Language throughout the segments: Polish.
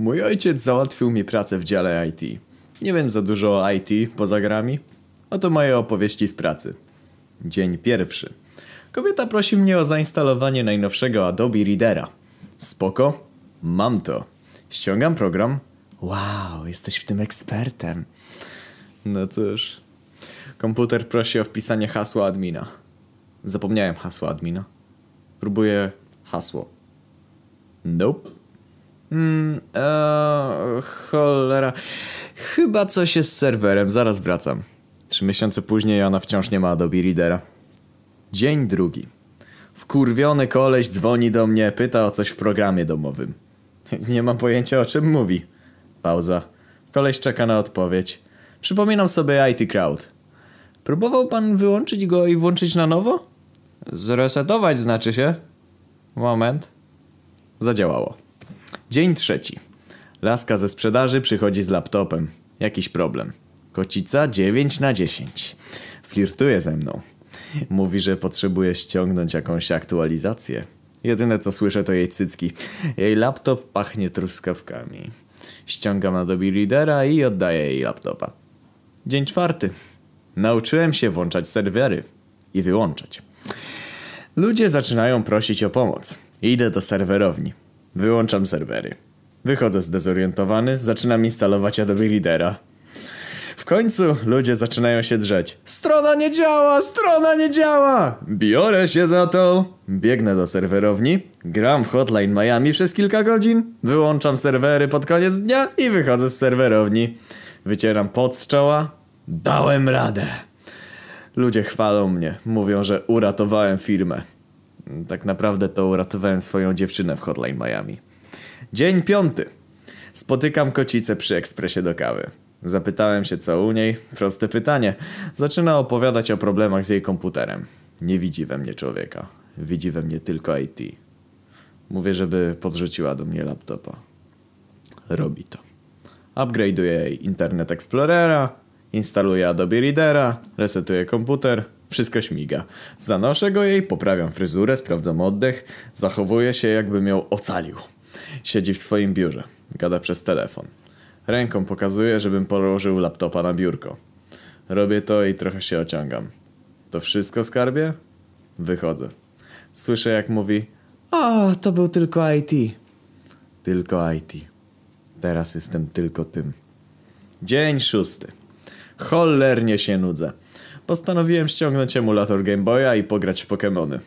Mój ojciec załatwił mi pracę w dziale IT. Nie wiem za dużo o IT poza grami. Oto moje opowieści z pracy. Dzień pierwszy. Kobieta prosi mnie o zainstalowanie najnowszego Adobe Readera. Spoko? Mam to. Ściągam program. Wow, jesteś w tym ekspertem. No cóż. Komputer prosi o wpisanie hasła admina. Zapomniałem hasła admina. Próbuję hasło. Nope. Hmm, eee, cholera. Chyba coś jest z serwerem, zaraz wracam. Trzy miesiące później ona wciąż nie ma Adobe Readera. Dzień drugi. Wkurwiony koleś dzwoni do mnie, pyta o coś w programie domowym. Nie mam pojęcia o czym mówi. Pauza. Koleś czeka na odpowiedź. Przypominam sobie IT Crowd. Próbował pan wyłączyć go i włączyć na nowo? Zresetować znaczy się. Moment. Zadziałało. Dzień trzeci. Laska ze sprzedaży przychodzi z laptopem. Jakiś problem. Kocica 9 na 10. Flirtuje ze mną. Mówi, że potrzebuje ściągnąć jakąś aktualizację. Jedyne co słyszę to jej cycki. Jej laptop pachnie truskawkami. Ściągam Adobe Readera i oddaję jej laptopa. Dzień czwarty. Nauczyłem się włączać serwery i wyłączać. Ludzie zaczynają prosić o pomoc. Idę do serwerowni. Wyłączam serwery. Wychodzę zdezorientowany, zaczynam instalować Adobe Readera. W końcu ludzie zaczynają się drzeć. Strona nie działa, strona nie działa! Biorę się za to. Biegnę do serwerowni, gram w Hotline Miami przez kilka godzin, wyłączam serwery pod koniec dnia i wychodzę z serwerowni. Wycieram pot z czoła. Dałem radę. Ludzie chwalą mnie, mówią, że uratowałem firmę. Tak naprawdę to uratowałem swoją dziewczynę w Hotline Miami. Dzień piąty. Spotykam kocicę przy ekspresie do kawy. Zapytałem się co u niej. Proste pytanie. Zaczyna opowiadać o problemach z jej komputerem. Nie widzi we mnie człowieka. Widzi we mnie tylko IT. Mówię, żeby podrzuciła do mnie laptopa. Robi to. Upgrade'uję jej Internet Explorera, instaluję Adobe Readera, resetuję komputer, wszystko śmiga. Zanoszę go jej, poprawiam fryzurę, sprawdzam oddech, zachowuję się jakbym ją ocalił. Siedzi w swoim biurze, gada przez telefon. Ręką pokazuje, żebym położył laptopa na biurko. Robię to i trochę się ociągam. To wszystko, skarbie? Wychodzę. Słyszę, jak mówi: O, to był tylko IT. Tylko IT. Teraz jestem tylko tym. Dzień szósty. Cholernie się nudzę. Postanowiłem ściągnąć emulator Game Boya i pograć w Pokémony.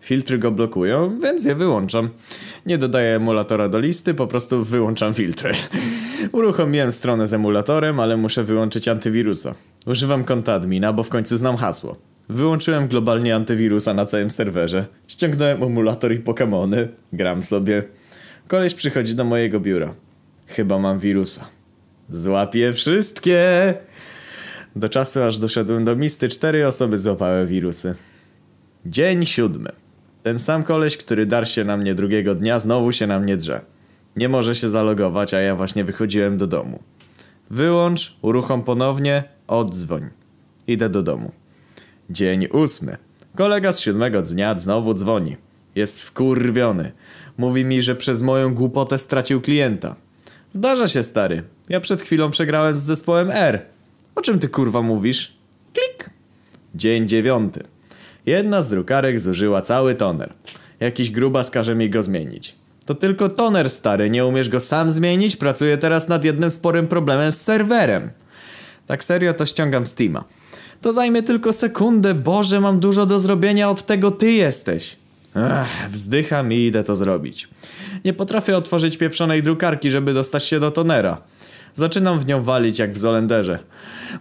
Filtry go blokują, więc je wyłączam. Nie dodaję emulatora do listy, po prostu wyłączam filtry. Uruchomiłem stronę z emulatorem, ale muszę wyłączyć antywirusa. Używam konta admina, bo w końcu znam hasło. Wyłączyłem globalnie antywirusa na całym serwerze. Ściągnąłem emulator i Pokémony. Gram sobie. Koleś przychodzi do mojego biura. Chyba mam wirusa. Złapię wszystkie! Do czasu aż doszedłem do misty, cztery osoby złapały wirusy. Dzień siódmy. Ten sam koleś, który dar się na mnie drugiego dnia, znowu się na mnie drze. Nie może się zalogować, a ja właśnie wychodziłem do domu. Wyłącz, uruchom ponownie, oddzwoń. Idę do domu. Dzień ósmy. Kolega z siódmego dnia znowu dzwoni. Jest wkurwiony. Mówi mi, że przez moją głupotę stracił klienta. Zdarza się, stary. Ja przed chwilą przegrałem z zespołem R. O czym ty kurwa mówisz? Klik. Dzień dziewiąty. Jedna z drukarek zużyła cały toner. Jakiś grubas każe mi go zmienić. To tylko toner stary, nie umiesz go sam zmienić? Pracuję teraz nad jednym sporym problemem z serwerem. Tak serio to ściągam Steama. To zajmie tylko sekundę, Boże, mam dużo do zrobienia, od tego ty jesteś. Ech, wzdycham i idę to zrobić. Nie potrafię otworzyć pieprzonej drukarki, żeby dostać się do tonera. Zaczynam w nią walić jak w Zolenderze.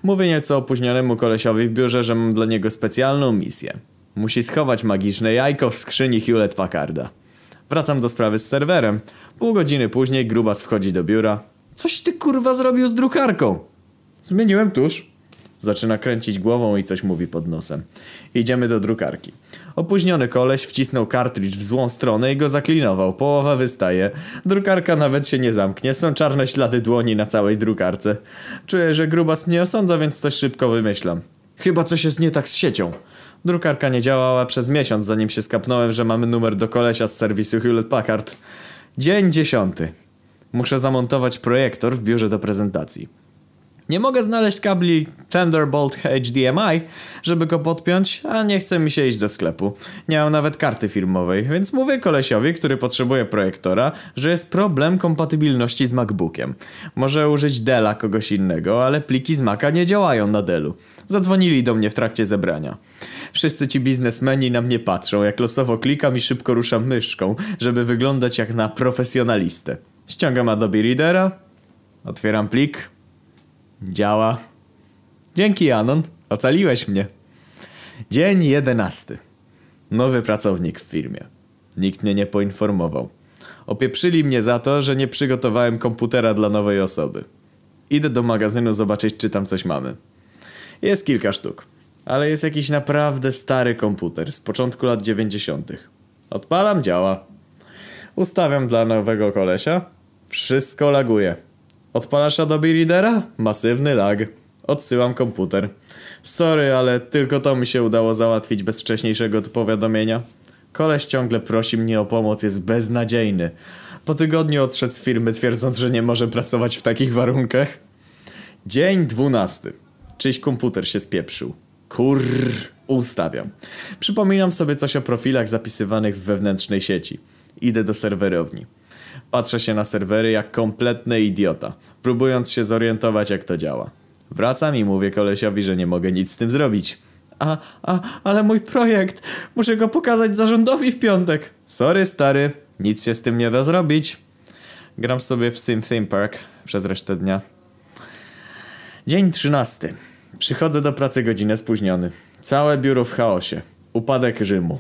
Mówię nieco opóźnionemu kolesiowi w biurze, że mam dla niego specjalną misję. Musi schować magiczne jajko w skrzyni Hewlett Packarda. Wracam do sprawy z serwerem. Pół godziny później Grubas wchodzi do biura. Coś ty kurwa zrobił z drukarką? Zmieniłem tusz. Zaczyna kręcić głową i coś mówi pod nosem. Idziemy do drukarki. Opóźniony koleś wcisnął kartridż w złą stronę i go zaklinował. Połowa wystaje. Drukarka nawet się nie zamknie. Są czarne ślady dłoni na całej drukarce. Czuję, że grubas mnie osądza, więc coś szybko wymyślam. Chyba coś jest nie tak z siecią. Drukarka nie działała przez miesiąc, zanim się skapnąłem, że mamy numer do kolesia z serwisu Hewlett Packard. Dzień dziesiąty. Muszę zamontować projektor w biurze do prezentacji. Nie mogę znaleźć kabli Thunderbolt HDMI, żeby go podpiąć, a nie chce mi się iść do sklepu. Nie mam nawet karty firmowej, więc mówię kolesiowi, który potrzebuje projektora, że jest problem kompatybilności z MacBookiem. Może użyć Della kogoś innego, ale pliki z Maca nie działają na Dellu. Zadzwonili do mnie w trakcie zebrania. Wszyscy ci biznesmeni na mnie patrzą, jak losowo klikam i szybko ruszam myszką, żeby wyglądać jak na profesjonalistę. Ściągam Adobe Readera, otwieram plik, Działa. Dzięki, Anon. Ocaliłeś mnie. Dzień jedenasty. Nowy pracownik w firmie. Nikt mnie nie poinformował. Opieprzyli mnie za to, że nie przygotowałem komputera dla nowej osoby. Idę do magazynu zobaczyć, czy tam coś mamy. Jest kilka sztuk, ale jest jakiś naprawdę stary komputer z początku lat 90. Odpalam, działa. Ustawiam dla nowego kolesia. Wszystko laguje. Odpalasz Adobe Readera? Masywny lag. Odsyłam komputer. Sorry, ale tylko to mi się udało załatwić bez wcześniejszego powiadomienia. Koleś ciągle prosi mnie o pomoc, jest beznadziejny. Po tygodniu odszedł z firmy twierdząc, że nie może pracować w takich warunkach. Dzień dwunasty. Czyś komputer się spieprzył. Kurr, ustawiam. Przypominam sobie coś o profilach zapisywanych w wewnętrznej sieci. Idę do serwerowni. Patrzę się na serwery jak kompletny idiota, próbując się zorientować jak to działa. Wracam i mówię kolesiowi, że nie mogę nic z tym zrobić. A, a, ale mój projekt! Muszę go pokazać zarządowi w piątek! Sorry stary, nic się z tym nie da zrobić. Gram sobie w Sim Theme Park przez resztę dnia. Dzień trzynasty. Przychodzę do pracy godzinę spóźniony. Całe biuro w chaosie. Upadek Rzymu.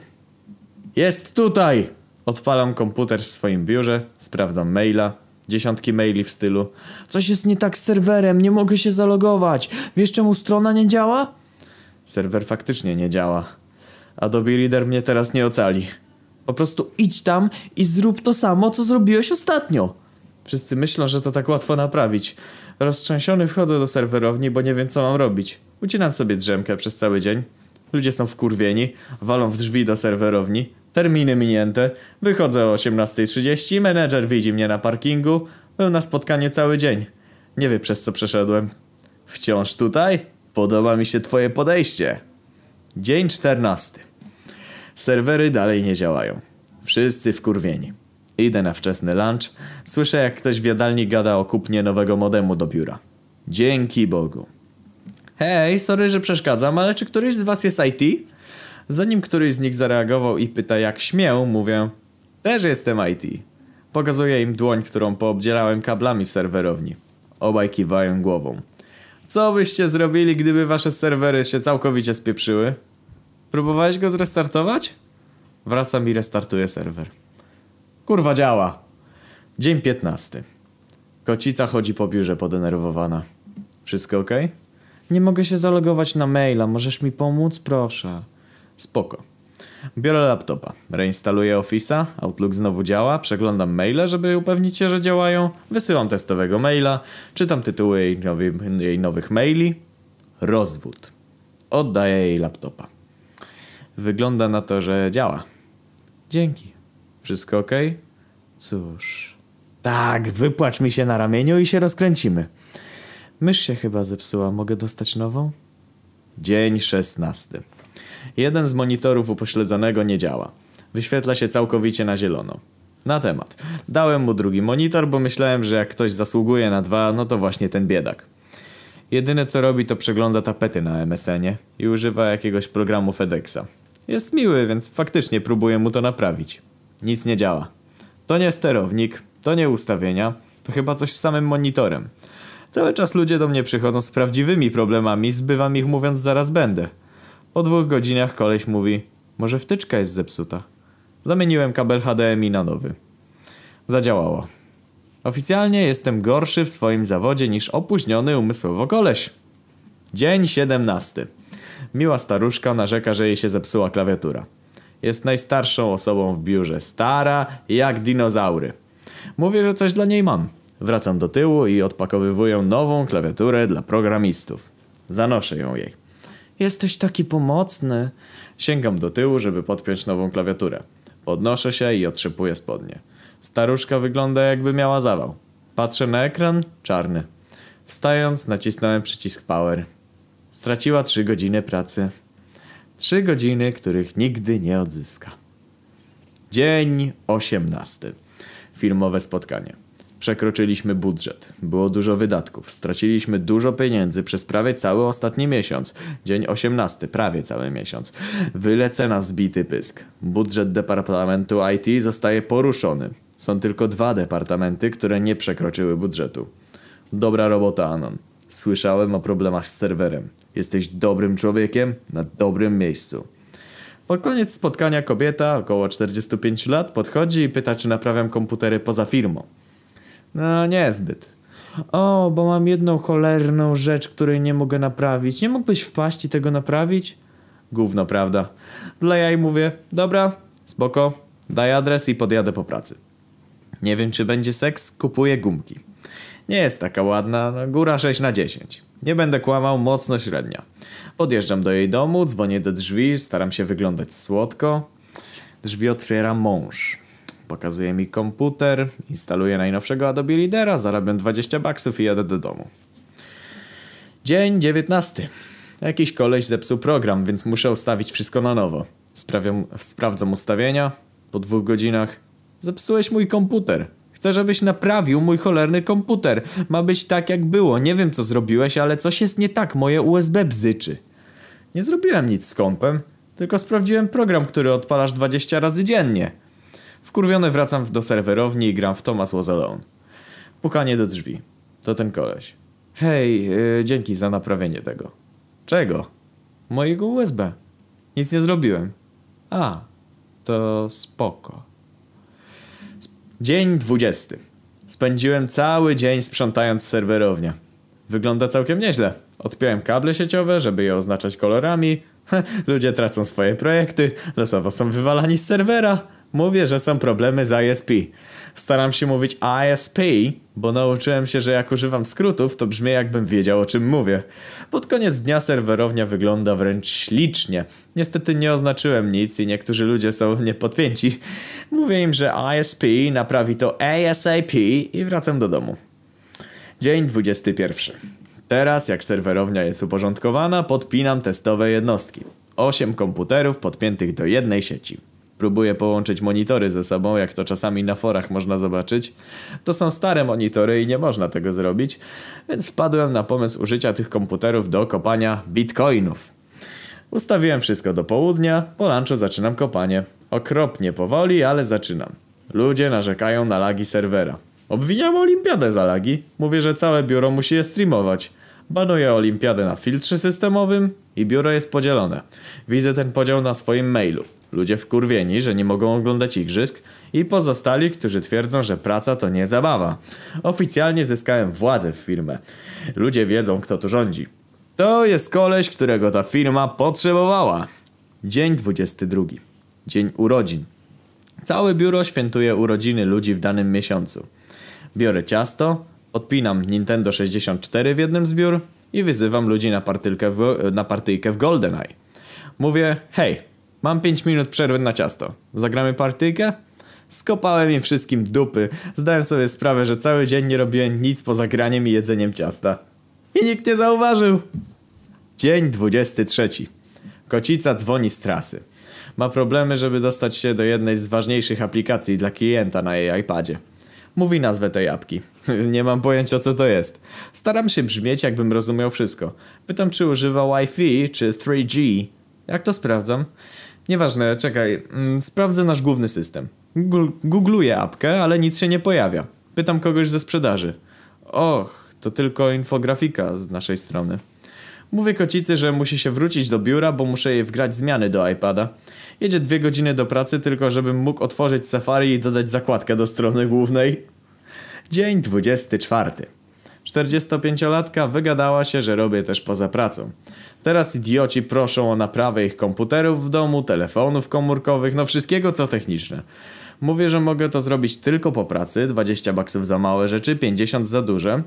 Jest tutaj! Odpalam komputer w swoim biurze, sprawdzam maila, dziesiątki maili w stylu Coś jest nie tak z serwerem, nie mogę się zalogować. Wiesz czemu strona nie działa? Serwer faktycznie nie działa. Adobe Reader mnie teraz nie ocali. Po prostu idź tam i zrób to samo, co zrobiłeś ostatnio. Wszyscy myślą, że to tak łatwo naprawić. Roztrzęsiony wchodzę do serwerowni, bo nie wiem co mam robić. Ucinam sobie drzemkę przez cały dzień. Ludzie są wkurwieni, walą w drzwi do serwerowni. Terminy minięte. Wychodzę o 18.30, menedżer widzi mnie na parkingu. Był na spotkanie cały dzień. Nie wie przez co przeszedłem. Wciąż tutaj? Podoba mi się twoje podejście. Dzień 14. Serwery dalej nie działają. Wszyscy wkurwieni. Idę na wczesny lunch. Słyszę jak ktoś w jadalni gada o kupnie nowego modemu do biura. Dzięki Bogu. Hej, sorry, że przeszkadzam, ale czy któryś z was jest IT? Zanim któryś z nich zareagował i pyta jak śmię, mówię Też jestem IT. Pokazuję im dłoń, którą poobdzielałem kablami w serwerowni. Obaj kiwają głową. Co byście zrobili, gdyby wasze serwery się całkowicie spieprzyły? Próbowałeś go zrestartować? Wracam i restartuję serwer. Kurwa działa. Dzień 15. Kocica chodzi po biurze podenerwowana. Wszystko ok? Nie mogę się zalogować na maila, możesz mi pomóc? Proszę. Spoko. Biorę laptopa, reinstaluję Office'a, Outlook znowu działa, przeglądam maile, żeby upewnić się, że działają, wysyłam testowego maila, czytam tytuły jej, jej nowych maili. Rozwód. Oddaję jej laptopa. Wygląda na to, że działa. Dzięki. Wszystko ok? Cóż. Tak, wypłacz mi się na ramieniu i się rozkręcimy. Mysz się chyba zepsuła, mogę dostać nową? Dzień szesnasty. Jeden z monitorów upośledzonego nie działa. Wyświetla się całkowicie na zielono. Na temat. Dałem mu drugi monitor, bo myślałem, że jak ktoś zasługuje na dwa, no to właśnie ten biedak. Jedyne co robi to przegląda tapety na MSN-ie i używa jakiegoś programu FedExa. Jest miły, więc faktycznie próbuję mu to naprawić. Nic nie działa. To nie sterownik, to nie ustawienia, to chyba coś z samym monitorem. Cały czas ludzie do mnie przychodzą z prawdziwymi problemami, zbywam ich mówiąc zaraz będę. Po dwóch godzinach koleś mówi, może wtyczka jest zepsuta. Zamieniłem kabel HDMI na nowy. Zadziałało. Oficjalnie jestem gorszy w swoim zawodzie niż opóźniony umysłowo koleś. Dzień 17. Miła staruszka narzeka, że jej się zepsuła klawiatura. Jest najstarszą osobą w biurze, stara jak dinozaury. Mówię, że coś dla niej mam. Wracam do tyłu i odpakowywuję nową klawiaturę dla programistów. Zanoszę ją jej. Jesteś taki pomocny. Sięgam do tyłu, żeby podpiąć nową klawiaturę. Podnoszę się i otrzepuję spodnie. Staruszka wygląda jakby miała zawał. Patrzę na ekran, czarny. Wstając, nacisnąłem przycisk power. Straciła 3 godziny pracy. 3 godziny, których nigdy nie odzyska. Dzień 18. Filmowe spotkanie. Przekroczyliśmy budżet. Było dużo wydatków. Straciliśmy dużo pieniędzy przez prawie cały ostatni miesiąc. Dzień 18, prawie cały miesiąc. Wylecę na zbity pysk. Budżet Departamentu IT zostaje poruszony. Są tylko dwa departamenty, które nie przekroczyły budżetu. Dobra robota, Anon. Słyszałem o problemach z serwerem. Jesteś dobrym człowiekiem na dobrym miejscu. Pod koniec spotkania kobieta, około 45 lat, podchodzi i pyta, czy naprawiam komputery poza firmą. No, niezbyt. O, bo mam jedną cholerną rzecz, której nie mogę naprawić. Nie mógłbyś wpaść i tego naprawić? Gówno, prawda? Dla jaj mówię, dobra, spoko, daj adres i podjadę po pracy. Nie wiem, czy będzie seks, kupuję gumki. Nie jest taka ładna, no, góra 6 na 10. Nie będę kłamał, mocno średnia. Podjeżdżam do jej domu, dzwonię do drzwi, staram się wyglądać słodko. Drzwi otwiera mąż. Pokazuje mi komputer, instaluję najnowszego Adobe Readera, zarabiam 20 baksów i jadę do domu. Dzień 19. Jakiś koleś zepsuł program, więc muszę ustawić wszystko na nowo. Sprawiam, sprawdzam ustawienia. Po dwóch godzinach. Zepsułeś mój komputer. Chcę, żebyś naprawił mój cholerny komputer. Ma być tak jak było. Nie wiem co zrobiłeś, ale coś jest nie tak. Moje USB bzyczy. Nie zrobiłem nic z kompem, tylko sprawdziłem program, który odpalasz 20 razy dziennie. Wkurwiony wracam do serwerowni i gram w Thomas Was Alone. Pukanie do drzwi. To ten koleś. Hej, yy, dzięki za naprawienie tego. Czego? Mojego USB. Nic nie zrobiłem. A, to spoko. Dzień 20. Spędziłem cały dzień sprzątając serwerownię. Wygląda całkiem nieźle. Odpiąłem kable sieciowe, żeby je oznaczać kolorami. Ludzie tracą swoje projekty, losowo są wywalani z serwera. Mówię, że są problemy z ISP. Staram się mówić ISP, bo nauczyłem się, że jak używam skrótów, to brzmi jakbym wiedział o czym mówię. Pod koniec dnia serwerownia wygląda wręcz ślicznie. Niestety nie oznaczyłem nic i niektórzy ludzie są niepodpięci. Mówię im, że ISP naprawi to ASAP i wracam do domu. Dzień 21. Teraz, jak serwerownia jest uporządkowana, podpinam testowe jednostki. 8 komputerów podpiętych do jednej sieci. Próbuję połączyć monitory ze sobą, jak to czasami na forach można zobaczyć. To są stare monitory i nie można tego zrobić, więc wpadłem na pomysł użycia tych komputerów do kopania bitcoinów. Ustawiłem wszystko do południa, po lunchu zaczynam kopanie. Okropnie powoli, ale zaczynam. Ludzie narzekają na lagi serwera. Obwiniam olimpiadę za lagi. Mówię, że całe biuro musi je streamować. Banuję olimpiadę na filtrze systemowym i biuro jest podzielone. Widzę ten podział na swoim mailu. Ludzie wkurwieni, że nie mogą oglądać igrzysk i pozostali, którzy twierdzą, że praca to nie zabawa. Oficjalnie zyskałem władzę w firmę. Ludzie wiedzą, kto tu rządzi. To jest koleś, którego ta firma potrzebowała. Dzień 22. Dzień urodzin. Całe biuro świętuje urodziny ludzi w danym miesiącu. Biorę ciasto, odpinam Nintendo 64 w jednym zbiór i wyzywam ludzi na, w, na partyjkę w GoldenEye. Mówię, hej, mam 5 minut przerwy na ciasto. Zagramy partyjkę? Skopałem im wszystkim dupy. Zdałem sobie sprawę, że cały dzień nie robiłem nic poza graniem i jedzeniem ciasta. I nikt nie zauważył. Dzień 23. Kocica dzwoni z trasy. Ma problemy, żeby dostać się do jednej z ważniejszych aplikacji dla klienta na jej iPadzie. Mówi nazwę tej apki. Nie mam pojęcia co to jest. Staram się brzmieć jakbym rozumiał wszystko. Pytam czy używa Wi-Fi czy 3G. Jak to sprawdzam? Nieważne, czekaj. Mm, sprawdzę nasz główny system. Googluję apkę, ale nic się nie pojawia. Pytam kogoś ze sprzedaży. Och, to tylko infografika z naszej strony. Mówię kocicy, że musi się wrócić do biura, bo muszę jej wgrać zmiany do iPada. Jedzie dwie godziny do pracy tylko, żebym mógł otworzyć Safari i dodać zakładkę do strony głównej. Dzień 24. 45-latka wygadała się, że robię też poza pracą. Teraz idioci proszą o naprawę ich komputerów w domu, telefonów komórkowych, no wszystkiego co techniczne. Mówię, że mogę to zrobić tylko po pracy, 20 baksów za małe rzeczy, 50 za duże.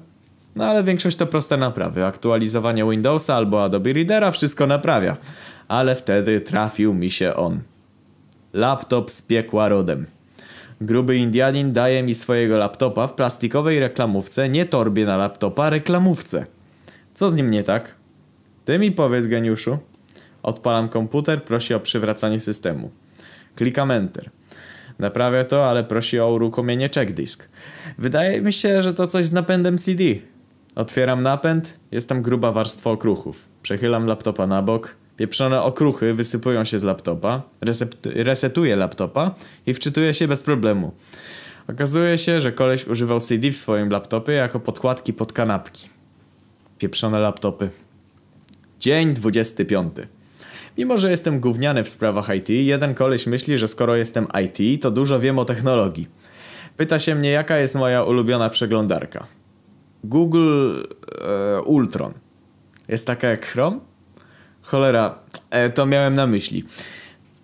No ale większość to proste naprawy. Aktualizowanie Windowsa albo Adobe Readera wszystko naprawia. Ale wtedy trafił mi się on. Laptop z piekła rodem. Gruby Indianin daje mi swojego laptopa w plastikowej reklamówce, nie torbie na laptopa, reklamówce. Co z nim nie tak? Ty mi powiedz, geniuszu. Odpalam komputer, prosi o przywracanie systemu. Klikam Enter. Naprawia to, ale prosi o uruchomienie checkdisk. Wydaje mi się, że to coś z napędem CD. Otwieram napęd, jest tam gruba warstwa okruchów. Przechylam laptopa na bok. Pieprzone okruchy wysypują się z laptopa. Resetuję laptopa i wczytuję się bez problemu. Okazuje się, że koleś używał CD w swoim laptopie jako podkładki pod kanapki. Pieprzone laptopy. Dzień 25. Mimo, że jestem gówniany w sprawach IT, jeden koleś myśli, że skoro jestem IT, to dużo wiem o technologii. Pyta się mnie, jaka jest moja ulubiona przeglądarka. Google e, Ultron. Jest taka jak Chrome? Cholera, e, to miałem na myśli.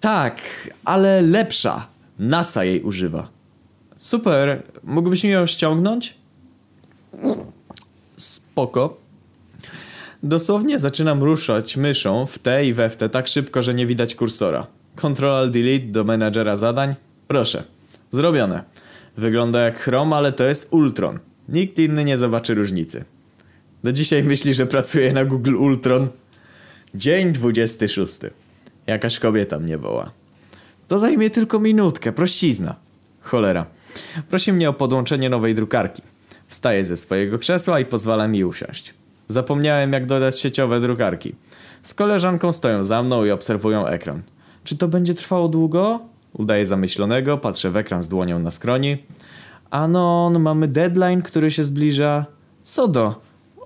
Tak, ale lepsza. NASA jej używa. Super, mógłbyś mi ją ściągnąć? Spoko. Dosłownie zaczynam ruszać myszą w te i we w te tak szybko, że nie widać kursora. Ctrl Delete do menadżera zadań. Proszę. Zrobione. Wygląda jak Chrome, ale to jest Ultron. Nikt inny nie zobaczy różnicy. Do dzisiaj myśli, że pracuje na Google Ultron. Dzień 26. Jakaś kobieta mnie woła. To zajmie tylko minutkę, prościzna. Cholera. Prosi mnie o podłączenie nowej drukarki. Wstaję ze swojego krzesła i pozwala mi usiąść. Zapomniałem jak dodać sieciowe drukarki. Z koleżanką stoją za mną i obserwują ekran. Czy to będzie trwało długo? Udaję zamyślonego, patrzę w ekran z dłonią na skroni. Anon, mamy deadline, który się zbliża. Co do?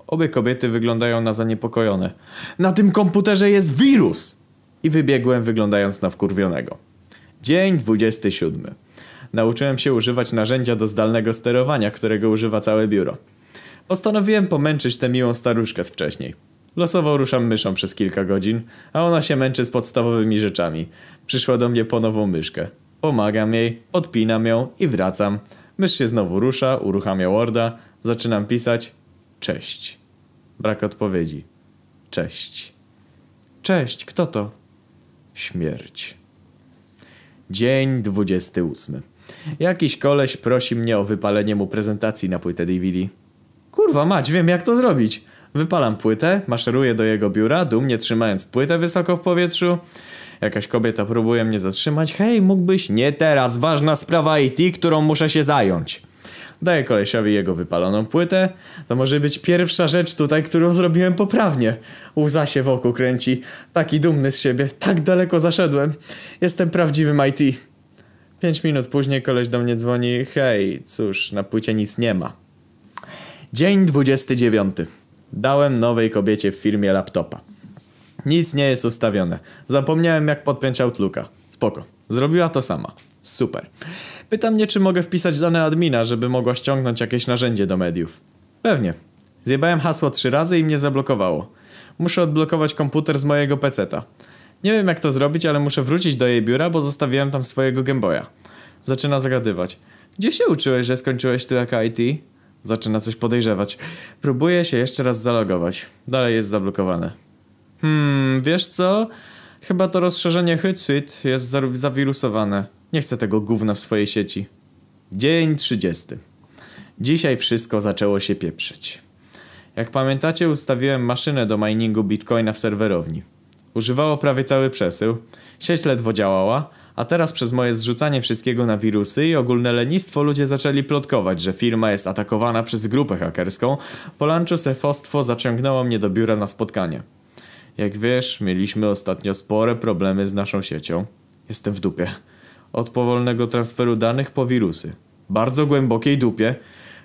Obie kobiety wyglądają na zaniepokojone. Na tym komputerze jest wirus! I wybiegłem wyglądając na wkurwionego. Dzień 27. Nauczyłem się używać narzędzia do zdalnego sterowania, którego używa całe biuro. Postanowiłem pomęczyć tę miłą staruszkę z wcześniej. Losowo ruszam myszą przez kilka godzin, a ona się męczy z podstawowymi rzeczami. Przyszła do mnie po nową myszkę. Pomagam jej, odpinam ją i wracam. Mysz się znowu rusza, uruchamia Worda, zaczynam pisać. Cześć. Brak odpowiedzi. Cześć. Cześć, kto to? Śmierć. Dzień 28. Jakiś koleś prosi mnie o wypalenie mu prezentacji na płytę DVD. Kurwa mać, wiem jak to zrobić. Wypalam płytę, maszeruję do jego biura, dumnie trzymając płytę wysoko w powietrzu. Jakaś kobieta próbuje mnie zatrzymać. Hej, mógłbyś... Nie teraz, ważna sprawa IT, którą muszę się zająć. Daję kolesiowi jego wypaloną płytę. To może być pierwsza rzecz tutaj, którą zrobiłem poprawnie. Łza się wokół kręci. Taki dumny z siebie. Tak daleko zaszedłem. Jestem prawdziwym IT. Pięć minut później koleś do mnie dzwoni. Hej, cóż, na płycie nic nie ma. Dzień 29. Dałem nowej kobiecie w firmie laptopa. Nic nie jest ustawione. Zapomniałem jak podpiąć Outlooka. Spoko. Zrobiła to sama. Super. Pyta mnie, czy mogę wpisać dane admina, żeby mogła ściągnąć jakieś narzędzie do mediów. Pewnie. Zjebałem hasło trzy razy i mnie zablokowało. Muszę odblokować komputer z mojego peceta. Nie wiem jak to zrobić, ale muszę wrócić do jej biura, bo zostawiłem tam swojego Gameboya. Zaczyna zagadywać. Gdzie się uczyłeś, że skończyłeś tu jak IT? Zaczyna coś podejrzewać. Próbuję się jeszcze raz zalogować. Dalej jest zablokowane. Hmm, wiesz co? Chyba to rozszerzenie Hootsuite jest za- zawirusowane. Nie chcę tego gówna w swojej sieci. Dzień 30. Dzisiaj wszystko zaczęło się pieprzyć. Jak pamiętacie, ustawiłem maszynę do miningu bitcoina w serwerowni. Używało prawie cały przesył, sieć ledwo działała, a teraz przez moje zrzucanie wszystkiego na wirusy i ogólne lenistwo ludzie zaczęli plotkować, że firma jest atakowana przez grupę hakerską. Po lunchu sefostwo zaciągnęło mnie do biura na spotkanie. Jak wiesz, mieliśmy ostatnio spore problemy z naszą siecią. Jestem w dupie. Od powolnego transferu danych po wirusy. Bardzo głębokiej dupie.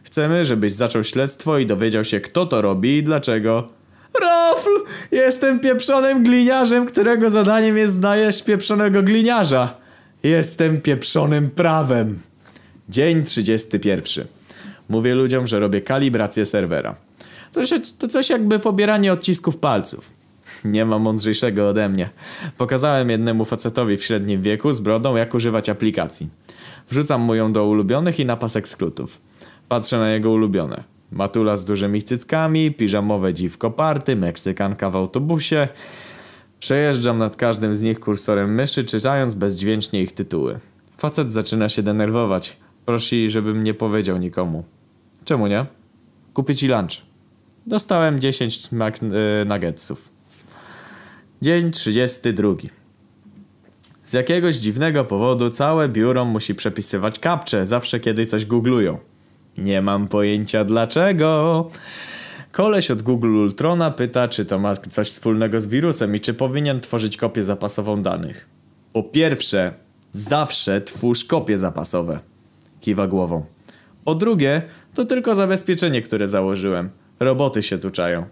Chcemy, żebyś zaczął śledztwo i dowiedział się, kto to robi i dlaczego. Rofl! Jestem pieprzonym gliniarzem, którego zadaniem jest znaleźć pieprzonego gliniarza. Jestem pieprzonym prawem. Dzień 31. Mówię ludziom, że robię kalibrację serwera. To, się, to coś jakby pobieranie odcisków palców. Nie ma mądrzejszego ode mnie. Pokazałem jednemu facetowi w średnim wieku z brodą, jak używać aplikacji. Wrzucam mu ją do ulubionych i na pasek skrótów. Patrzę na jego ulubione. Matula z dużymi cyckami, piżamowe dziwko party, Meksykanka w autobusie. Przejeżdżam nad każdym z nich kursorem myszy, czytając bezdźwięcznie ich tytuły. Facet zaczyna się denerwować. Prosi, żebym nie powiedział nikomu. Czemu nie? Kupię ci lunch. Dostałem 10 Mac y, nuggetsów. Dzień 32. Z jakiegoś dziwnego powodu całe biuro musi przepisywać kapcze zawsze kiedy coś googlują. Nie mam pojęcia dlaczego. Koleś od Google Ultrona pyta, czy to ma coś wspólnego z wirusem i czy powinien tworzyć kopię zapasową danych. Po pierwsze, zawsze twórz kopie zapasowe. Kiwa głową. Po drugie, to tylko zabezpieczenie, które założyłem. Roboty się tu czają.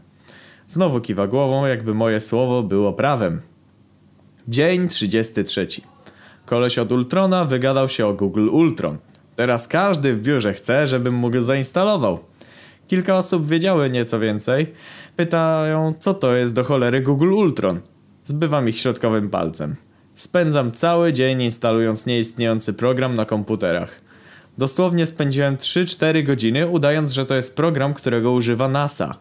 Znowu kiwa głową, jakby moje słowo było prawem. Dzień 33. Koleś od Ultrona wygadał się o Google Ultron. Teraz każdy w biurze chce, żebym mu go zainstalował. Kilka osób wiedziały nieco więcej. Pytają, co to jest do cholery Google Ultron. Zbywam ich środkowym palcem. Spędzam cały dzień instalując nieistniejący program na komputerach. Dosłownie spędziłem 3-4 godziny udając, że to jest program, którego używa NASA.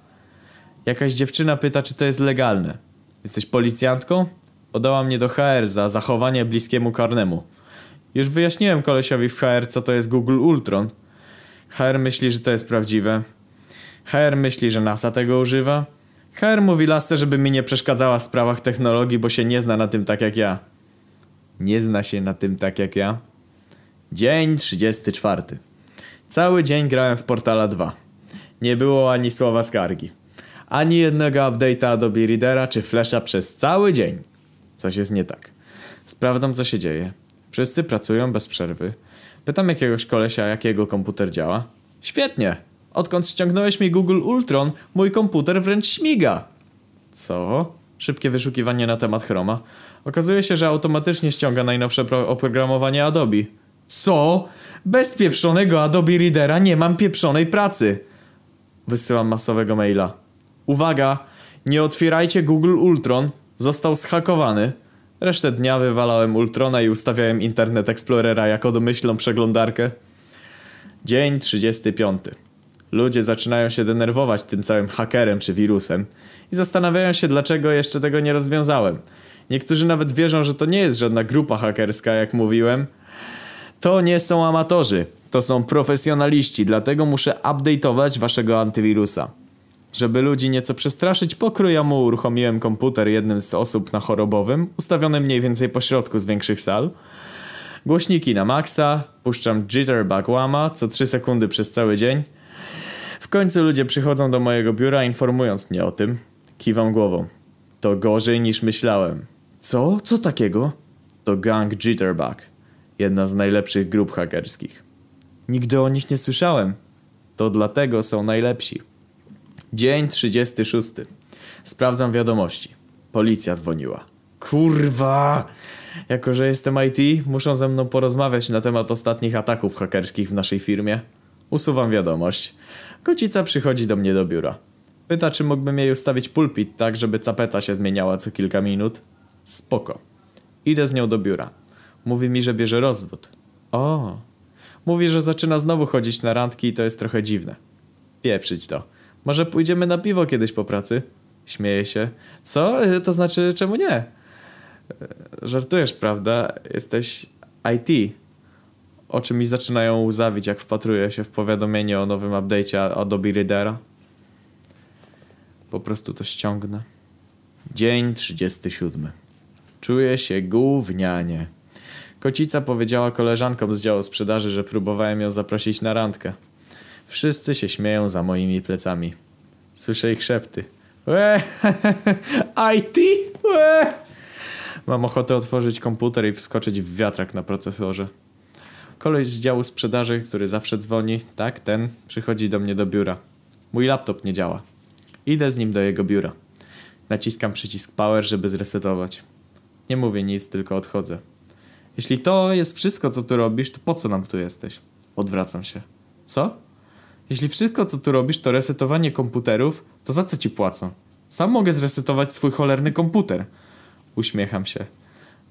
Jakaś dziewczyna pyta, czy to jest legalne. Jesteś policjantką? Podała mnie do HR za zachowanie bliskiemu karnemu. Już wyjaśniłem kolesiowi w HR, co to jest Google Ultron. HR myśli, że to jest prawdziwe. HR myśli, że NASA tego używa. HR mówi lasce, żeby mi nie przeszkadzała w sprawach technologii, bo się nie zna na tym tak jak ja. Nie zna się na tym tak jak ja. Dzień 34. Cały dzień grałem w Portala 2. Nie było ani słowa skargi. Ani jednego update'a Adobe Readera czy Flasha przez cały dzień. Coś jest nie tak. Sprawdzam co się dzieje. Wszyscy pracują bez przerwy. Pytam jakiegoś kolesia, jak jego komputer działa. Świetnie! Odkąd ściągnąłeś mi Google Ultron, mój komputer wręcz śmiga. Co? Szybkie wyszukiwanie na temat Chroma. Okazuje się, że automatycznie ściąga najnowsze oprogramowanie Adobe. Co? Bez pieprzonego Adobe Readera nie mam pieprzonej pracy. Wysyłam masowego maila. Uwaga! Nie otwierajcie Google Ultron. Został zhakowany. Resztę dnia wywalałem Ultrona i ustawiałem Internet Explorera jako domyślną przeglądarkę. Dzień 35. Ludzie zaczynają się denerwować tym całym hakerem czy wirusem i zastanawiają się, dlaczego jeszcze tego nie rozwiązałem. Niektórzy nawet wierzą, że to nie jest żadna grupa hakerska, jak mówiłem. To nie są amatorzy, to są profesjonaliści, dlatego muszę update'ować waszego antywirusa. Żeby ludzi nieco przestraszyć, pokrójomu uruchomiłem komputer jednym z osób na chorobowym, ustawiony mniej więcej po środku z większych sal. Głośniki na maksa, puszczam Jitterbug Łama co 3 sekundy przez cały dzień. W końcu ludzie przychodzą do mojego biura informując mnie o tym. Kiwam głową. To gorzej niż myślałem. Co? Co takiego? To gang Jitterbug. Jedna z najlepszych grup hakerskich. Nigdy o nich nie słyszałem. To dlatego są najlepsi. Dzień 36. Sprawdzam wiadomości. Policja dzwoniła. Kurwa! Jako, że jestem IT, muszą ze mną porozmawiać na temat ostatnich ataków hakerskich w naszej firmie. Usuwam wiadomość. Kocica przychodzi do mnie do biura. Pyta, czy mógłbym jej ustawić pulpit tak, żeby capeta się zmieniała co kilka minut. Spoko. Idę z nią do biura. Mówi mi, że bierze rozwód. O. Mówi, że zaczyna znowu chodzić na randki i to jest trochę dziwne. Pieprzyć to. Może pójdziemy na piwo kiedyś po pracy? Śmieje się. Co? E, to znaczy, czemu nie? E, żartujesz, prawda? Jesteś IT. Oczy mi zaczynają łzawić, jak wpatruję się w powiadomienie o nowym update'cie Adobe Readera. Po prostu to ściągnę. Dzień 37. Czuję się gównianie. Kocica powiedziała koleżankom z działu sprzedaży, że próbowałem ją zaprosić na randkę. Wszyscy się śmieją za moimi plecami. Słyszę ich szepty. Łe, IT? Łe. Mam ochotę otworzyć komputer i wskoczyć w wiatrak na procesorze. Koleś z działu sprzedaży, który zawsze dzwoni, tak, ten, przychodzi do mnie do biura. Mój laptop nie działa. Idę z nim do jego biura. Naciskam przycisk power, żeby zresetować. Nie mówię nic, tylko odchodzę. Jeśli to jest wszystko, co tu robisz, to po co nam tu jesteś? Odwracam się. Co? Jeśli wszystko, co tu robisz, to resetowanie komputerów, to za co ci płacą? Sam mogę zresetować swój cholerny komputer. Uśmiecham się.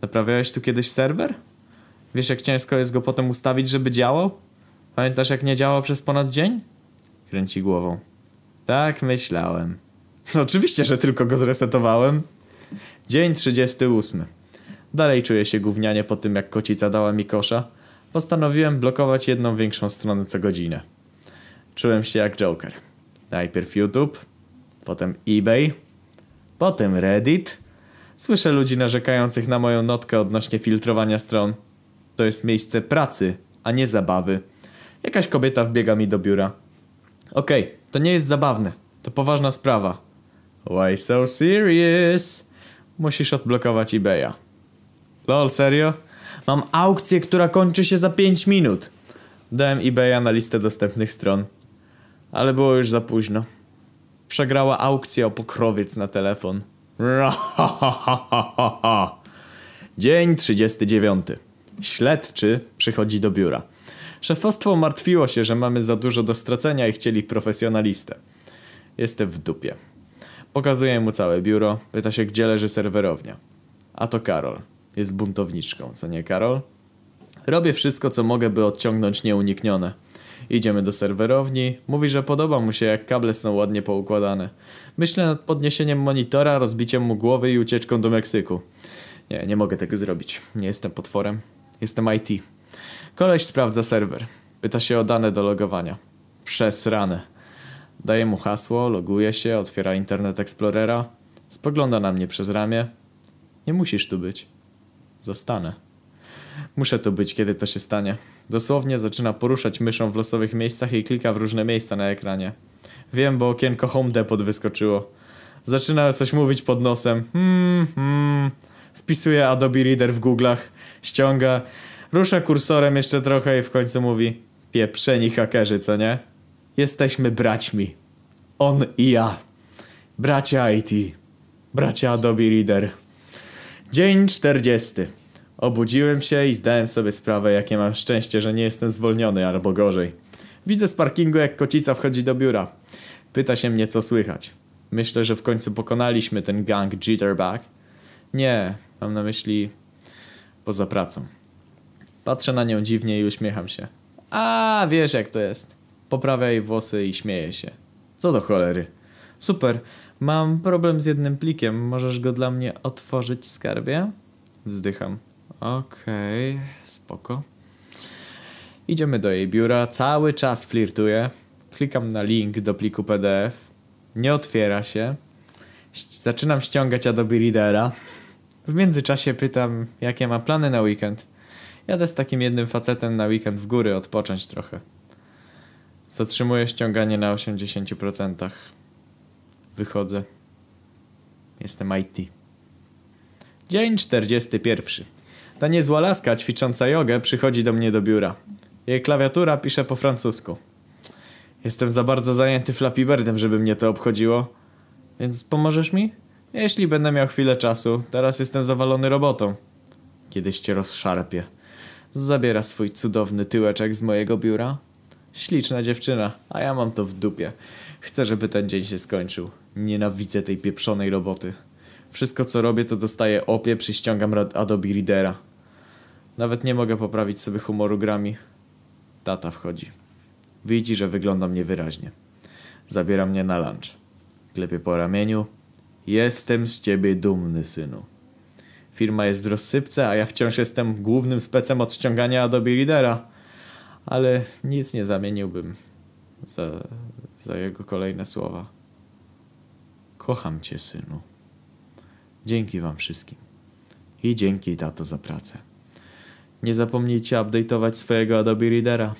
Naprawiałeś tu kiedyś serwer? Wiesz, jak ciężko jest go potem ustawić, żeby działał? Pamiętasz, jak nie działał przez ponad dzień? Kręci głową. Tak myślałem. No, oczywiście, że tylko go zresetowałem. Dzień 38. Dalej czuję się gównianie po tym, jak kocica dała mi kosza. Postanowiłem blokować jedną większą stronę co godzinę. Czułem się jak Joker. Najpierw YouTube, potem eBay, potem Reddit. Słyszę ludzi narzekających na moją notkę odnośnie filtrowania stron. To jest miejsce pracy, a nie zabawy. Jakaś kobieta wbiega mi do biura. Okej, to nie jest zabawne. To poważna sprawa. Why so serious? Musisz odblokować eBaya. Lol, serio? Mam aukcję, która kończy się za 5 minut. Dałem eBaya na listę dostępnych stron. Ale było już za późno. Przegrała aukcję o pokrowiec na telefon. Dzień 39. Śledczy przychodzi do biura. Szefostwo martwiło się, że mamy za dużo do stracenia i chcieli profesjonalistę. Jestem w dupie. Pokazuję mu całe biuro, pyta się gdzie leży serwerownia. A to Karol. Jest buntowniczką, co nie Karol? Robię wszystko co mogę, by odciągnąć nieuniknione. Idziemy do serwerowni, mówi, że podoba mu się jak kable są ładnie poukładane. Myślę nad podniesieniem monitora, rozbiciem mu głowy i ucieczką do Meksyku. Nie, nie mogę tego zrobić. Nie jestem potworem. Jestem IT. Koleś sprawdza serwer. Pyta się o dane do logowania. Przez ranę. Daję mu hasło, loguje się, otwiera Internet Explorera. Spogląda na mnie przez ramię. Nie musisz tu być. Zostanę. Muszę tu być, kiedy to się stanie. Dosłownie zaczyna poruszać myszą w losowych miejscach i klika w różne miejsca na ekranie. Wiem, bo okienko Home Depot wyskoczyło. Zaczyna coś mówić pod nosem. Hmm, hmm. Wpisuje Adobe Reader w Google'ach. Ściąga. Rusza kursorem jeszcze trochę i w końcu mówi Pieprzeni hakerzy, co nie? Jesteśmy braćmi. On i ja. Bracia IT. Bracia Adobe Reader. Dzień 40. Obudziłem się i zdałem sobie sprawę, jakie mam szczęście, że nie jestem zwolniony, albo gorzej. Widzę z parkingu, jak kocica wchodzi do biura. Pyta się mnie, co słychać. Myślę, że w końcu pokonaliśmy ten gang Jitterbug. Nie, mam na myśli poza pracą. Patrzę na nią dziwnie i uśmiecham się. A, wiesz jak to jest. Poprawia jej włosy i śmieje się. Co do cholery. Super, mam problem z jednym plikiem. Możesz go dla mnie otworzyć, skarbie? Wzdycham. Okej, okay, spoko. Idziemy do jej biura, cały czas flirtuję. Klikam na link do pliku PDF. Nie otwiera się. Zaczynam ściągać Adobe Readera. W międzyczasie pytam, jakie ma plany na weekend. Jadę z takim jednym facetem na weekend w góry odpocząć trochę. Zatrzymuję ściąganie na 80%. Wychodzę. Jestem IT. Dzień 41. Ta niezła laska ćwicząca jogę przychodzi do mnie do biura. Jej klawiatura pisze po francusku. Jestem za bardzo zajęty Flappy Birdem, żeby mnie to obchodziło. Więc pomożesz mi? Jeśli będę miał chwilę czasu, teraz jestem zawalony robotą. Kiedyś cię rozszarpię. Zabiera swój cudowny tyłeczek z mojego biura. Śliczna dziewczyna, a ja mam to w dupie. Chcę, żeby ten dzień się skończył. Nienawidzę tej pieprzonej roboty. Wszystko co robię to dostaję opie, przyściągam Adobe Readera. Nawet nie mogę poprawić sobie humoru grami. Tata wchodzi. Widzi, że wyglądam niewyraźnie. Zabiera mnie na lunch. Klepie po ramieniu. Jestem z ciebie dumny, synu. Firma jest w rozsypce, a ja wciąż jestem głównym specem od ściągania Adobe Readera. Ale nic nie zamieniłbym za, za jego kolejne słowa. Kocham cię, synu. Dzięki wam wszystkim. I dzięki tato za pracę. Nie zapomnijcie update'ować swojego Adobe Readera.